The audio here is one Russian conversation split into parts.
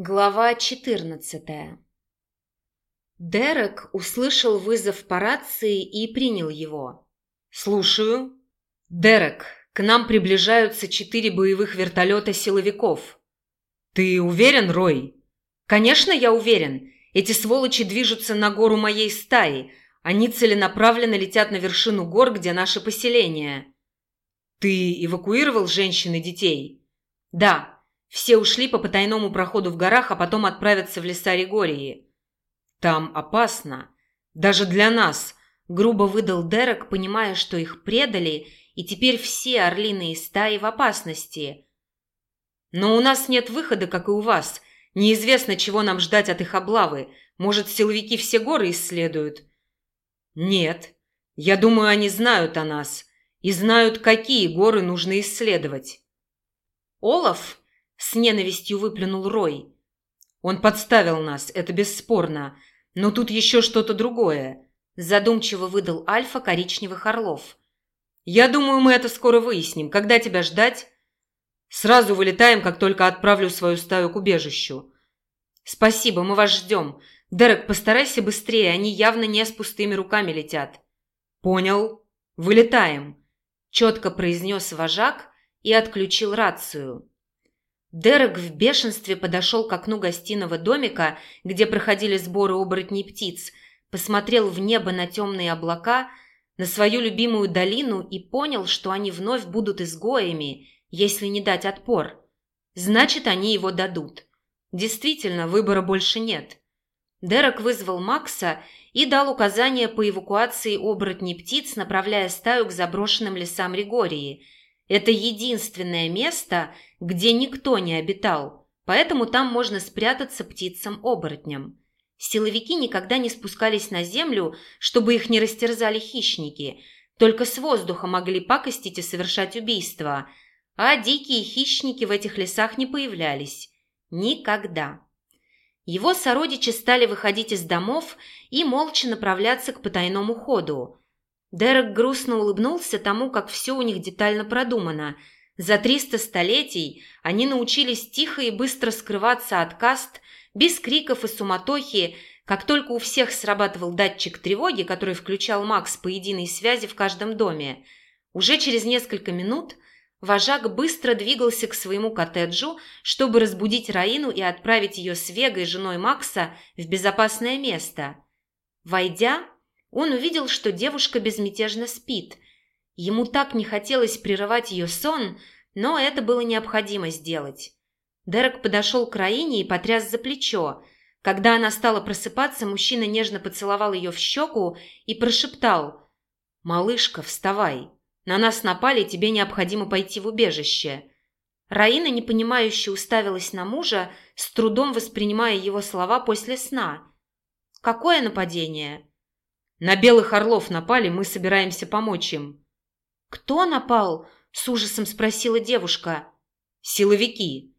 Глава 14 Дерек услышал вызов по рации и принял его. «Слушаю. Дерек, к нам приближаются четыре боевых вертолета силовиков. Ты уверен, Рой?» «Конечно, я уверен. Эти сволочи движутся на гору моей стаи. Они целенаправленно летят на вершину гор, где наше поселение». «Ты эвакуировал женщин и детей?» «Да». Все ушли по потайному проходу в горах, а потом отправятся в леса Ригории. Там опасно. Даже для нас, грубо выдал Дерек, понимая, что их предали, и теперь все орлиные стаи в опасности. Но у нас нет выхода, как и у вас. Неизвестно, чего нам ждать от их облавы. Может, силовики все горы исследуют? Нет. Я думаю, они знают о нас и знают, какие горы нужно исследовать. Олаф с ненавистью выплюнул Рой. Он подставил нас, это бесспорно. Но тут еще что-то другое. Задумчиво выдал Альфа коричневых орлов. Я думаю, мы это скоро выясним. Когда тебя ждать? Сразу вылетаем, как только отправлю свою стаю к убежищу. Спасибо, мы вас ждем. Дерек, постарайся быстрее, они явно не с пустыми руками летят. Понял. Вылетаем. Четко произнес вожак и отключил рацию. Дерек в бешенстве подошел к окну гостиного домика, где проходили сборы оборотней птиц, посмотрел в небо на темные облака, на свою любимую долину и понял, что они вновь будут изгоями, если не дать отпор. Значит, они его дадут. Действительно, выбора больше нет. Дерек вызвал Макса и дал указания по эвакуации оборотней птиц, направляя стаю к заброшенным лесам Ригории – это единственное место, где никто не обитал, поэтому там можно спрятаться птицам-оборотням. Силовики никогда не спускались на землю, чтобы их не растерзали хищники, только с воздуха могли пакостить и совершать убийства, а дикие хищники в этих лесах не появлялись. Никогда. Его сородичи стали выходить из домов и молча направляться к потайному ходу. Дерек грустно улыбнулся тому, как все у них детально продумано. За триста столетий они научились тихо и быстро скрываться от каст, без криков и суматохи, как только у всех срабатывал датчик тревоги, который включал Макс по единой связи в каждом доме. Уже через несколько минут вожак быстро двигался к своему коттеджу, чтобы разбудить Раину и отправить ее с Вегой, женой Макса, в безопасное место. Войдя, он увидел, что девушка безмятежно спит. Ему так не хотелось прерывать ее сон, но это было необходимо сделать. Дерек подошел к Раине и потряс за плечо. Когда она стала просыпаться, мужчина нежно поцеловал ее в щеку и прошептал «Малышка, вставай! На нас напали, тебе необходимо пойти в убежище». Раина, непонимающе, уставилась на мужа, с трудом воспринимая его слова после сна. «Какое нападение?» На белых орлов напали, мы собираемся помочь им». «Кто напал?» – с ужасом спросила девушка. «Силовики».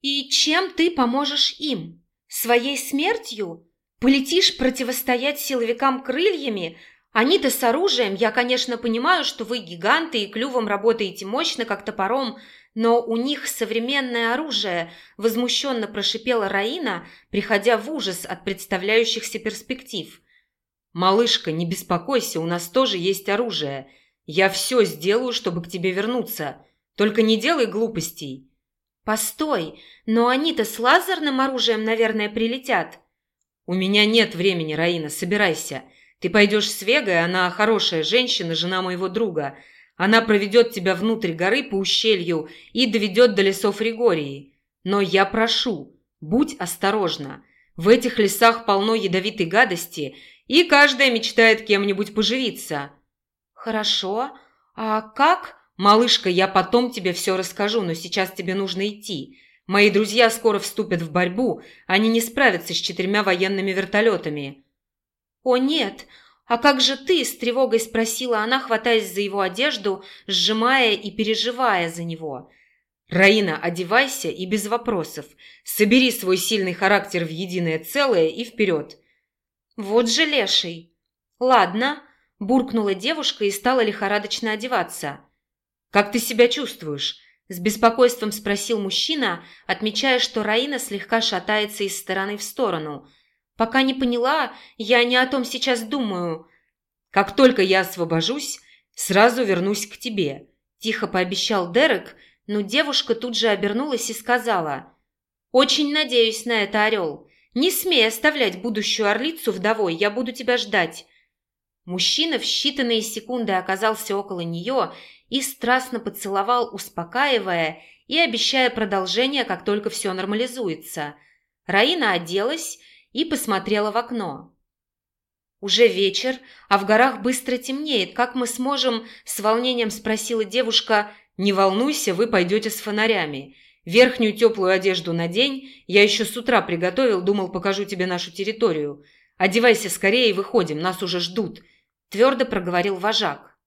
«И чем ты поможешь им? Своей смертью? Полетишь противостоять силовикам крыльями? Они-то с оружием, я, конечно, понимаю, что вы гиганты и клювом работаете мощно, как топором, но у них современное оружие», – возмущенно прошипела Раина, приходя в ужас от представляющихся перспектив. «Малышка, не беспокойся, у нас тоже есть оружие. Я все сделаю, чтобы к тебе вернуться. Только не делай глупостей». «Постой, но они-то с лазерным оружием, наверное, прилетят». «У меня нет времени, Раина, собирайся. Ты пойдешь с Вегой, она хорошая женщина, жена моего друга. Она проведет тебя внутрь горы по ущелью и доведет до лесов Ригории. Но я прошу, будь осторожна. В этих лесах полно ядовитой гадости – и каждая мечтает кем-нибудь поживиться». «Хорошо. А как?» «Малышка, я потом тебе все расскажу, но сейчас тебе нужно идти. Мои друзья скоро вступят в борьбу, они не справятся с четырьмя военными вертолетами». «О, нет! А как же ты?» – с тревогой спросила она, хватаясь за его одежду, сжимая и переживая за него. «Раина, одевайся и без вопросов. Собери свой сильный характер в единое целое и вперед. «Вот же леший!» «Ладно», – буркнула девушка и стала лихорадочно одеваться. «Как ты себя чувствуешь?» – С беспокойством спросил мужчина, отмечая, что Раина слегка шатается из стороны в сторону. «Пока не поняла, я не о том сейчас думаю». «Как только я освобожусь, сразу вернусь к тебе», – тихо пообещал Дерек, но девушка тут же обернулась и сказала. «Очень надеюсь на это, Орел. Не смей оставлять будущую орлицу вдовой, я буду тебя ждать». Мужчина в считанные секунды оказался около нее и страстно поцеловал, успокаивая и обещая продолжение, как только все нормализуется. Раина оделась и посмотрела в окно. «Уже вечер, а в горах быстро темнеет. Как мы сможем?» – с волнением спросила девушка. «Не волнуйся, вы пойдете с фонарями. Верхнюю теплую одежду надень. Я еще с утра приготовил, думал, покажу тебе нашу территорию. Одевайся скорее и выходим, нас уже ждут», – твердо проговорил вожак.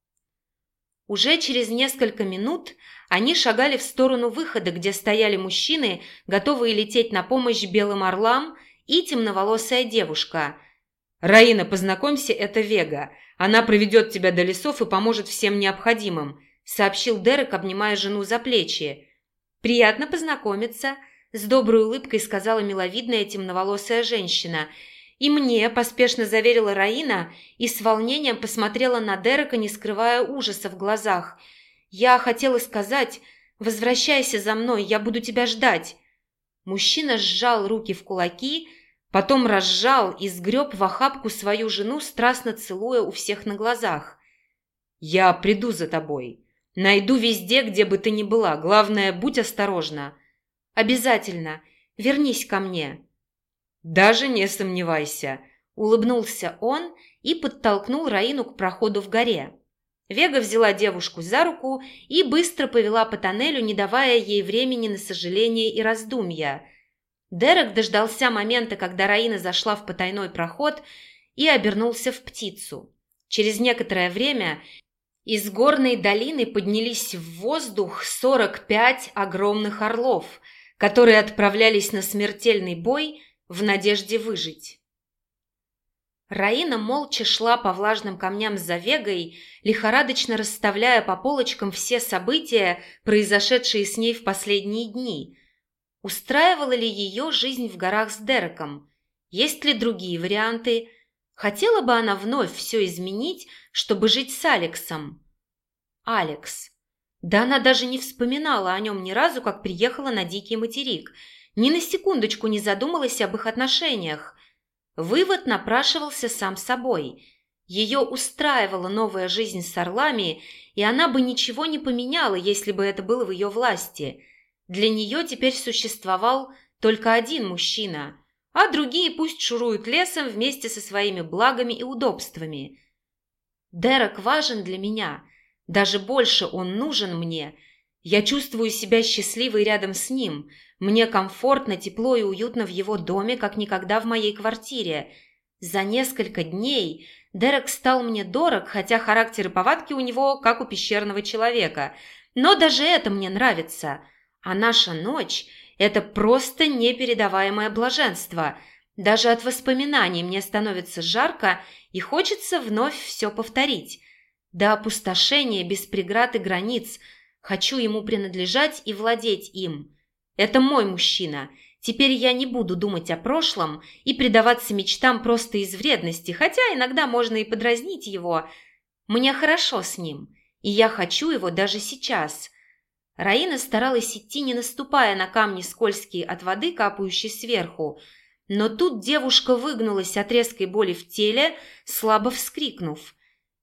Уже через несколько минут они шагали в сторону выхода, где стояли мужчины, готовые лететь на помощь белым орлам, и темноволосая девушка. «Раина, познакомься, это Вега. Она проведет тебя до лесов и поможет всем необходимым», сообщил Дерек, обнимая жену за плечи. «Приятно познакомиться», – с доброй улыбкой сказала миловидная темноволосая женщина – «И мне», – поспешно заверила Раина и с волнением посмотрела на Дерека, не скрывая ужаса в глазах. «Я хотела сказать, возвращайся за мной, я буду тебя ждать». Мужчина сжал руки в кулаки, потом разжал и сгреб в охапку свою жену, страстно целуя у всех на глазах. «Я приду за тобой. Найду везде, где бы ты ни была. Главное, будь осторожна». «Обязательно. Вернись ко мне». «Даже не сомневайся», – улыбнулся он и подтолкнул Раину к проходу в горе. Вега взяла девушку за руку и быстро повела по тоннелю, не давая ей времени на сожаление и раздумья. Дерек дождался момента, когда Раина зашла в потайной проход и обернулся в птицу. Через некоторое время из горной долины поднялись в воздух 45 огромных орлов, которые отправлялись на смертельный бой в надежде выжить. Раина молча шла по влажным камням за Вегой, лихорадочно расставляя по полочкам все события, произошедшие с ней в последние дни. Устраивала ли ее жизнь в горах с Дереком? Есть ли другие варианты? Хотела бы она вновь все изменить, чтобы жить с Алексом? Алекс. Да она даже не вспоминала о нем ни разу, как приехала на Дикий материк – ни на секундочку не задумалась об их отношениях. Вывод напрашивался сам собой. Ее устраивала новая жизнь с орлами, и она бы ничего не поменяла, если бы это было в ее власти. Для нее теперь существовал только один мужчина, а другие пусть шуруют лесом вместе со своими благами и удобствами. Дерек важен для меня, даже больше он нужен мне. Я чувствую себя счастливой рядом с ним – мне комфортно, тепло и уютно в его доме, как никогда в моей квартире. За несколько дней Дерек стал мне дорог, хотя характер и повадки у него как у пещерного человека. Но даже это мне нравится. А наша ночь – это просто непередаваемое блаженство. Даже от воспоминаний мне становится жарко и хочется вновь все повторить. До опустошения без преград и границ. Хочу ему принадлежать и владеть им. Это мой мужчина. Теперь я не буду думать о прошлом и предаваться мечтам просто из вредности, хотя иногда можно и подразнить его. Мне хорошо с ним, и я хочу его даже сейчас. Раина старалась идти, не наступая на камни скользкие от воды, капающей сверху. Но тут девушка выгнулась от резкой боли в теле, слабо вскрикнув.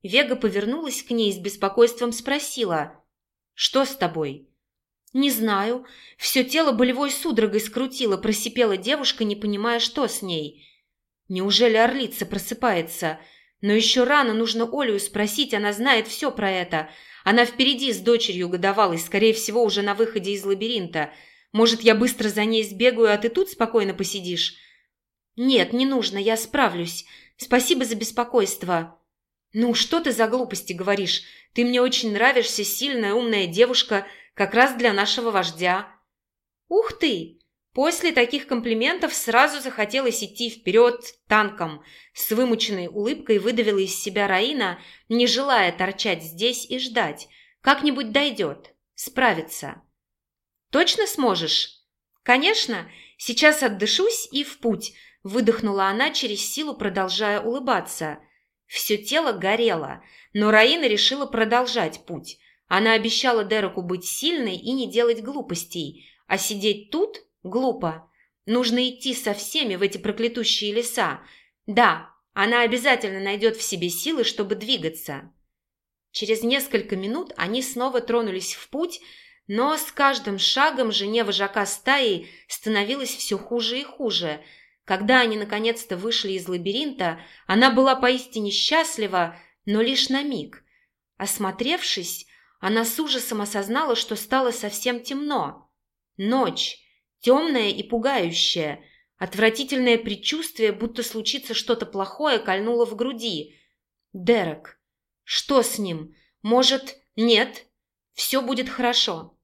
Вега повернулась к ней с беспокойством спросила «Что с тобой?» «Не знаю. Все тело болевой судорогой скрутило», – просипела девушка, не понимая, что с ней. «Неужели орлица просыпается? Но еще рано, нужно Олю спросить, она знает все про это. Она впереди с дочерью годовалой, скорее всего, уже на выходе из лабиринта. Может, я быстро за ней сбегаю, а ты тут спокойно посидишь?» «Нет, не нужно, я справлюсь. Спасибо за беспокойство». «Ну, что ты за глупости говоришь? Ты мне очень нравишься, сильная, умная девушка – как раз для нашего вождя». «Ух ты!» После таких комплиментов сразу захотелось идти вперед танком. С вымученной улыбкой выдавила из себя Раина, не желая торчать здесь и ждать. Как-нибудь дойдет. Справится. Точно сможешь?» «Конечно. Сейчас отдышусь и в путь», – выдохнула она через силу, продолжая улыбаться. Все тело горело, но Раина решила продолжать путь. Она обещала Дереку быть сильной и не делать глупостей, а сидеть тут глупо. Нужно идти со всеми в эти проклятущие леса. Да, она обязательно найдет в себе силы, чтобы двигаться. Через несколько минут они снова тронулись в путь, но с каждым шагом жене вожака стаи становилось все хуже и хуже. Когда они наконец-то вышли из лабиринта, она была поистине счастлива, но лишь на миг. Осмотревшись, она с ужасом осознала, что стало совсем темно. Ночь, темная и пугающая. Отвратительное предчувствие, будто случится что-то плохое, кольнуло в груди. Дерек. Что с ним? Может, нет? Все будет хорошо.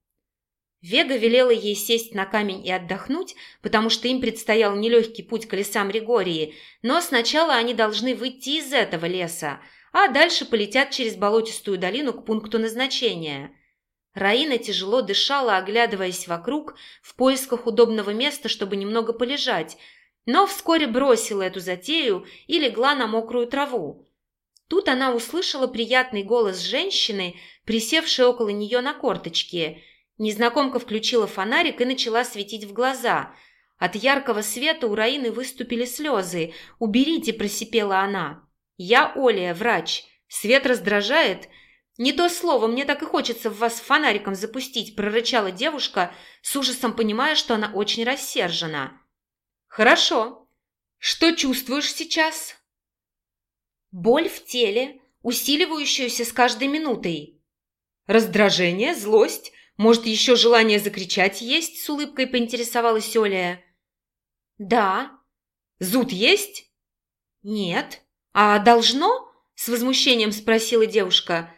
Вега велела ей сесть на камень и отдохнуть, потому что им предстоял нелегкий путь к лесам Ригории, но сначала они должны выйти из этого леса – а дальше полетят через болотистую долину к пункту назначения. Раина тяжело дышала, оглядываясь вокруг в поисках удобного места, чтобы немного полежать, но вскоре бросила эту затею и легла на мокрую траву. Тут она услышала приятный голос женщины, присевшей около нее на корточке. Незнакомка включила фонарик и начала светить в глаза. От яркого света у Раины выступили слезы. «Уберите!» – просипела она. «Я Оля, врач. Свет раздражает?» «Не то слово, мне так и хочется в вас фонариком запустить», – прорычала девушка, с ужасом понимая, что она очень рассержена. «Хорошо. Что чувствуешь сейчас?» «Боль в теле, усиливающуюся с каждой минутой». «Раздражение, злость, может, еще желание закричать есть?» – с улыбкой поинтересовалась Оля. «Да». «Зуд есть?» «Нет». «А должно?» – с возмущением спросила девушка.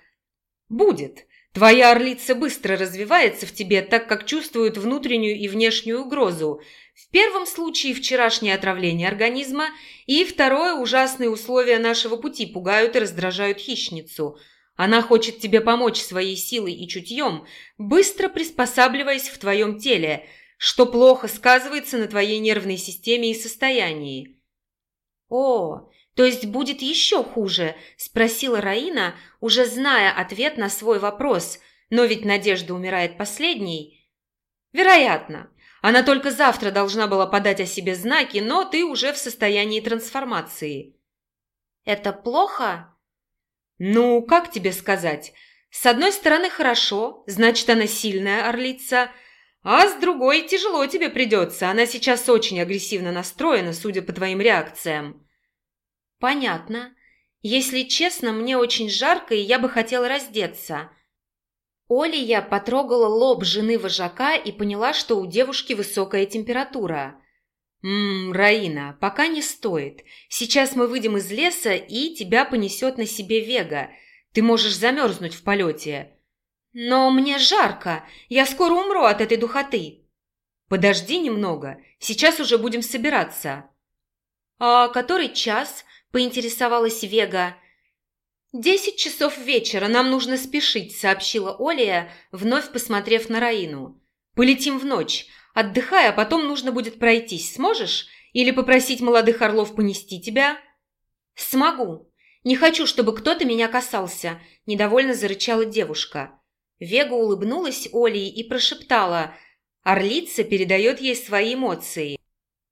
«Будет. Твоя орлица быстро развивается в тебе, так как чувствует внутреннюю и внешнюю угрозу. В первом случае вчерашнее отравление организма, и второе – ужасные условия нашего пути пугают и раздражают хищницу. Она хочет тебе помочь своей силой и чутьем, быстро приспосабливаясь в твоем теле, что плохо сказывается на твоей нервной системе и состоянии». «О, то есть будет еще хуже?» – спросила Раина, уже зная ответ на свой вопрос. «Но ведь надежда умирает последней». «Вероятно. Она только завтра должна была подать о себе знаки, но ты уже в состоянии трансформации». «Это плохо?» «Ну, как тебе сказать? С одной стороны, хорошо, значит, она сильная орлица, а с другой тяжело тебе придется. Она сейчас очень агрессивно настроена, судя по твоим реакциям». «Понятно. Если честно, мне очень жарко, и я бы хотела раздеться». Оля потрогала лоб жены вожака и поняла, что у девушки высокая температура. «Ммм, Раина, пока не стоит. Сейчас мы выйдем из леса, и тебя понесет на себе Вега. Ты можешь замерзнуть в полете». «Но мне жарко. Я скоро умру от этой духоты». «Подожди немного. Сейчас уже будем собираться». «А который час? Поинтересовалась Вега. «Десять часов вечера, нам нужно спешить», – сообщила Олия, вновь посмотрев на Раину. «Полетим в ночь. Отдыхай, а потом нужно будет пройтись. Сможешь? Или попросить молодых орлов понести тебя?» «Смогу. Не хочу, чтобы кто-то меня касался», – недовольно зарычала девушка. Вега улыбнулась Олии и прошептала. «Орлица передает ей свои эмоции.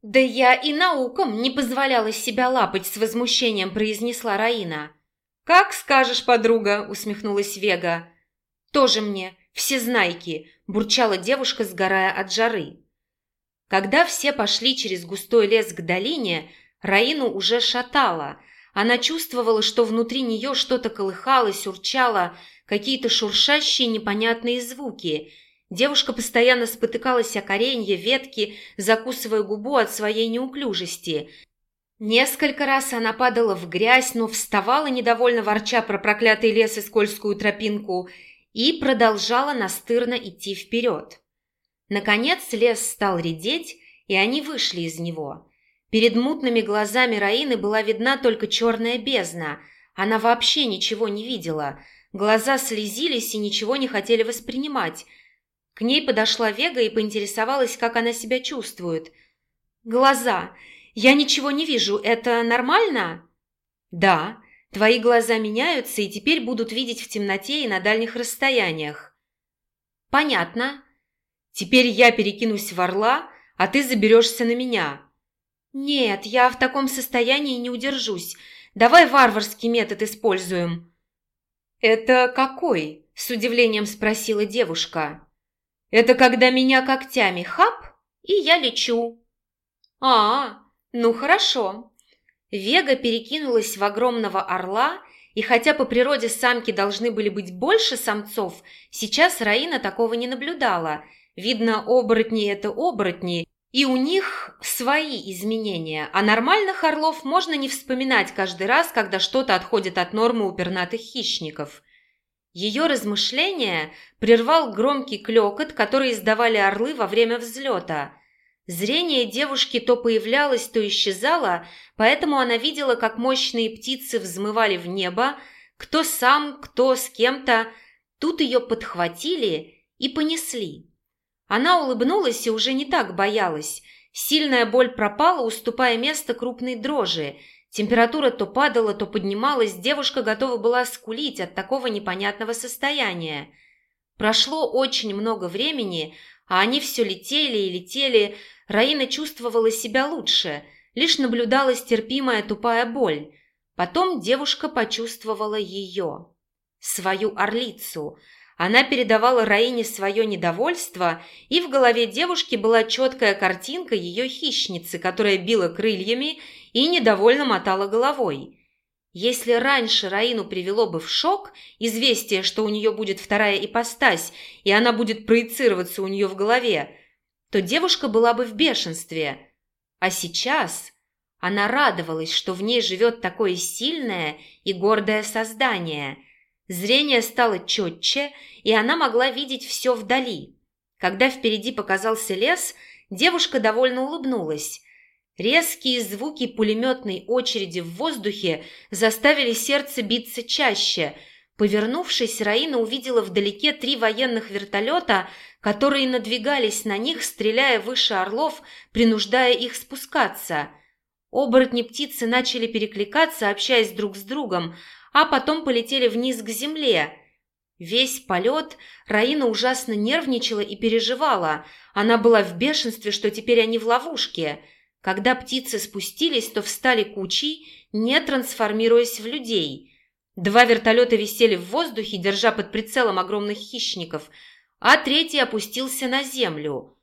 «Да я и наукам не позволяла себя лапать с возмущением», – произнесла Раина. «Как скажешь, подруга», – усмехнулась Вега. «Тоже мне, все знайки», – бурчала девушка, сгорая от жары. Когда все пошли через густой лес к долине, Раину уже шатало. Она чувствовала, что внутри нее что-то колыхалось, урчало, какие-то шуршащие непонятные звуки – Девушка постоянно спотыкалась о коренье, ветки, закусывая губу от своей неуклюжести. Несколько раз она падала в грязь, но вставала, недовольно ворча про проклятый лес и скользкую тропинку, и продолжала настырно идти вперед. Наконец лес стал редеть, и они вышли из него. Перед мутными глазами Раины была видна только черная бездна. Она вообще ничего не видела. Глаза слезились и ничего не хотели воспринимать – К ней подошла Вега и поинтересовалась, как она себя чувствует. «Глаза. Я ничего не вижу. Это нормально?» «Да. Твои глаза меняются и теперь будут видеть в темноте и на дальних расстояниях». «Понятно. Теперь я перекинусь в орла, а ты заберешься на меня». «Нет, я в таком состоянии не удержусь. Давай варварский метод используем». «Это какой?» – с удивлением спросила девушка. «Это когда меня когтями хап, и я лечу». «А, ну хорошо». Вега перекинулась в огромного орла, и хотя по природе самки должны были быть больше самцов, сейчас Раина такого не наблюдала. Видно, оборотни – это оборотни, и у них свои изменения, а нормальных орлов можно не вспоминать каждый раз, когда что-то отходит от нормы у пернатых хищников. Ее размышления прервал громкий клекот, который издавали орлы во время взлета. Зрение девушки то появлялось, то исчезало, поэтому она видела, как мощные птицы взмывали в небо, кто сам, кто с кем-то. Тут ее подхватили и понесли. Она улыбнулась и уже не так боялась. Сильная боль пропала, уступая место крупной дрожи. Температура то падала, то поднималась, девушка готова была скулить от такого непонятного состояния. Прошло очень много времени, а они все летели и летели. Раина чувствовала себя лучше, лишь наблюдалась терпимая тупая боль. Потом девушка почувствовала ее, свою орлицу – она передавала Раине свое недовольство, и в голове девушки была четкая картинка ее хищницы, которая била крыльями и недовольно мотала головой. Если раньше Раину привело бы в шок известие, что у нее будет вторая ипостась, и она будет проецироваться у нее в голове, то девушка была бы в бешенстве. А сейчас она радовалась, что в ней живет такое сильное и гордое создание – Зрение стало четче, и она могла видеть все вдали. Когда впереди показался лес, девушка довольно улыбнулась. Резкие звуки пулеметной очереди в воздухе заставили сердце биться чаще. Повернувшись, Раина увидела вдалеке три военных вертолета, которые надвигались на них, стреляя выше орлов, принуждая их спускаться. Оборотни птицы начали перекликаться, общаясь друг с другом, а потом полетели вниз к земле. Весь полет Раина ужасно нервничала и переживала. Она была в бешенстве, что теперь они в ловушке. Когда птицы спустились, то встали кучей, не трансформируясь в людей. Два вертолета висели в воздухе, держа под прицелом огромных хищников, а третий опустился на землю.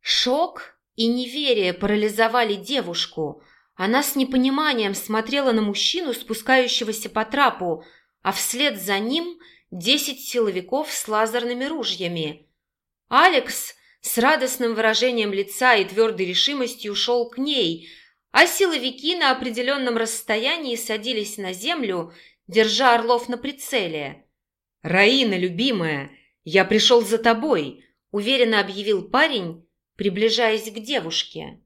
Шок и неверие парализовали девушку. Она с непониманием смотрела на мужчину, спускающегося по трапу, а вслед за ним десять силовиков с лазерными ружьями. Алекс с радостным выражением лица и твердой решимостью шел к ней, а силовики на определенном расстоянии садились на землю, держа орлов на прицеле. «Раина, любимая, я пришел за тобой», — уверенно объявил парень, приближаясь к девушке.